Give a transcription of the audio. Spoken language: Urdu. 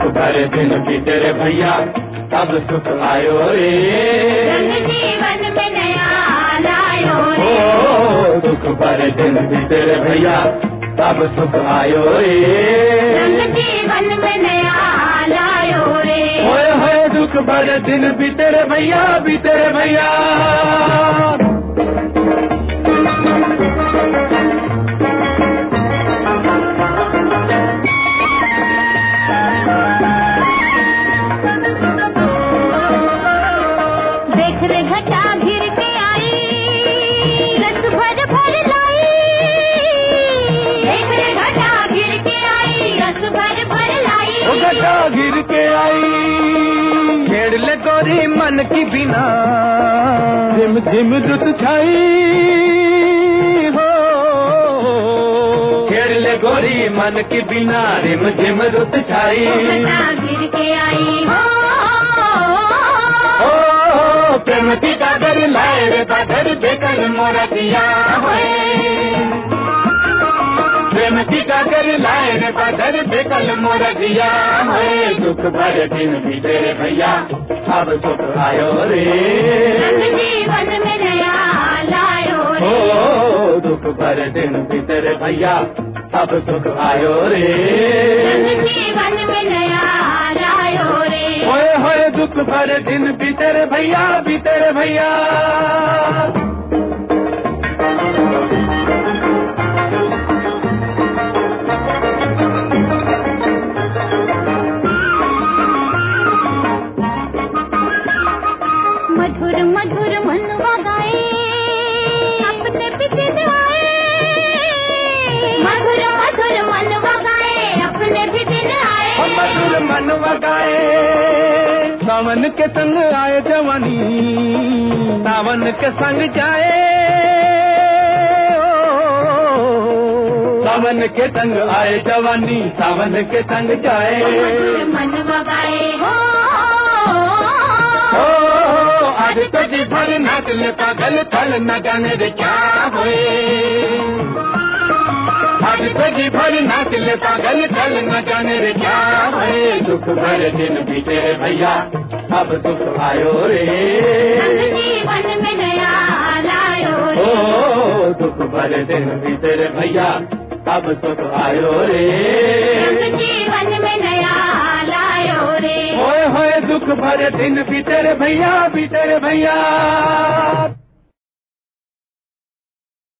دکھ بے دن بیا سب سکھ لایو رے۔ جیون میں نیا لاؤ دکھ برے دن بیب سکھ لاؤ رے۔ جیون میں نیا لاؤ رے۔ ہوئے دکھ برے دن بیتے بھیا بیا تمہارے من کی بنا۔ جم جم جت چھائی لے گوری من کی بنا رم جم رت چھائی۔ گر کے آئی ہو۔ پرم کی گر لائر ہوئے پرم کی کا در پہ کل ہے دکھ بھر دن بھی تیرے بھیا اب سکھ آیو رے میں نیا لایو ہو دکھ بھر دن بھی تیرے بھیا سب سکھ آیو رے میں نیا لایو رے ہوئے ہوئے دکھ بھر دن بھی تیرے بھیا بھی تیرے بھیا مدھر مدھر من وگائے اپنے پیچھے آئے مدھر مدھر من وگائے اپنے پیچھے آئے مدھر من وگائے ساون کے سنگ آئے جوانی ساون کے سنگ جائے ساون کے سنگ آئے جوانی ساون کے سنگ جائے من وگائے آج تک بھر نسل پاگل تھل نہ جانے دے کیا ہوئے۔ آج تک بھر نسل پاگل تھل نہ جانے دے کیا ہوئے۔ دکھ بھر دن بیتے رے بھیا اب دکھ آیو رے۔ دکھ بھر دن بیتے رے بھیا اب دکھ آیو رے۔ دکھ بھرے دن بھی تیرے بھیا بھی تیرے بھیا۔